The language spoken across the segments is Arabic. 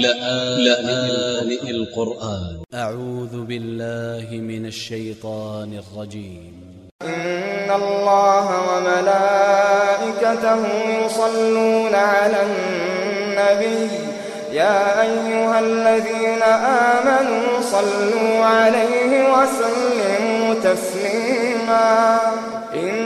لآن القرآن. أ ع و ذ ب ا ل ل ه من ا ل ش ي ط ا ن ا ل ج ي م إن الله وملائكته يصلون على النبي. يا أيها الذين آمنوا صلوا عليه وسلموا تسليما. إن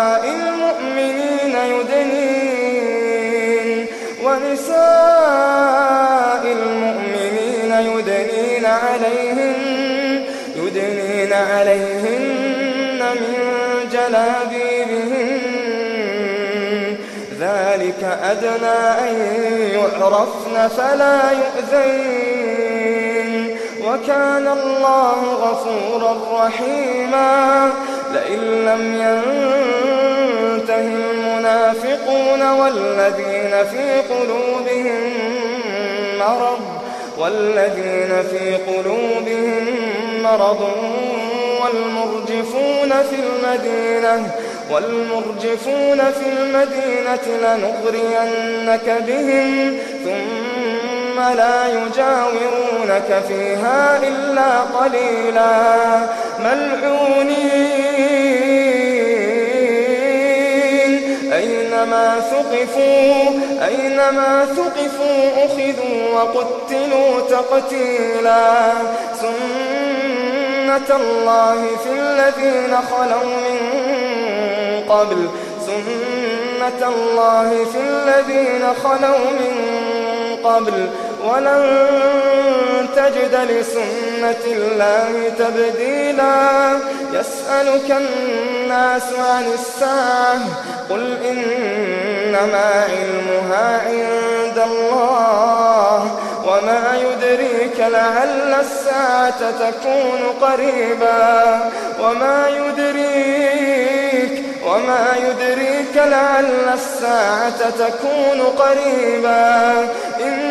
يدنين عليهن يدنين عليهن من جلابيبهن. ذلك أدنى أن يعرفن فلا يؤذين. وكان الله غفورا رحيما. لئن لم ينته المنافقون والذين في قلوبهم مرض والذين في قلوبهم مرض والمرجفون في المدينة والمرجفون في المدينة لنغرينك بهم ثم لا يجاورونك فيها إلا قليلا. أينما ثقفوا أينما ثقفوا أخذوا وقتلوا تقتيلا. سنة الله في الذين خلوا من قبل. سنة الله في الذين خلوا من قبل. ولن تجد لسنة الله تبديلا. يسألك الناس عن الساعة قل إنما علمها عند الله وما يدريك لعل الساعة تكون قريبا. وما يدريك وما يدريك لعل الساعة تكون قريبا. إن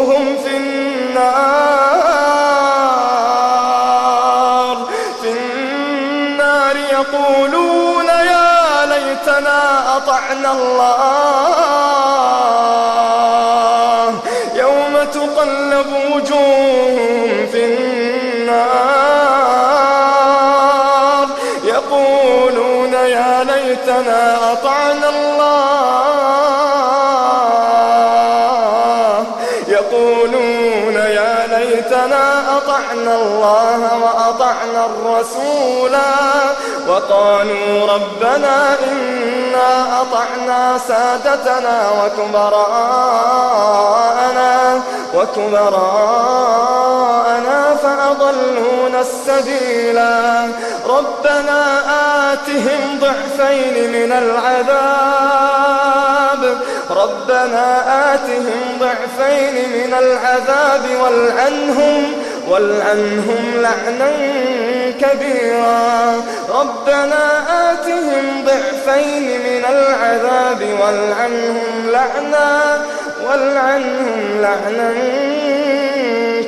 يقولون يا ليتنا أطعنا الله يوم تقلب وجوههم في النار. يقولون يا ليتنا أطعنا الله. يقولون ليتنا أطعنا الله وأطعنا الرسولا وقالوا ربنا إنا أطعنا سادتنا وكبراءنا وكبراءنا فأضلونا السبيلا ربنا آتهم ضعفين من العذاب. ربنا آتهم ضعفين من العذاب والعنهم والعنهم لعنا كبيرا. ربنا آتهم ضعفين من العذاب والعنهم لعنا والعنهم لعنا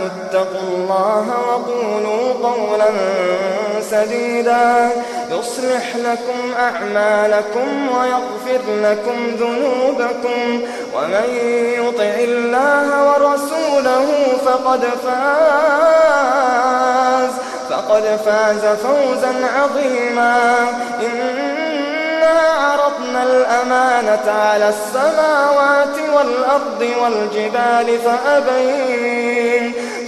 آمنوا اتقوا الله وقولوا قولا سديدا. يصلح لكم أعمالكم ويغفر لكم ذنوبكم. ومن يطع الله ورسوله فقد فاز فقد فاز فوزا عظيما. إنا عرضنا الأمانة على السماوات والأرض والجبال فأبين,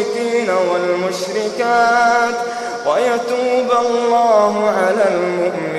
والمشركين والمشركات ويتوب الله على المؤمنين.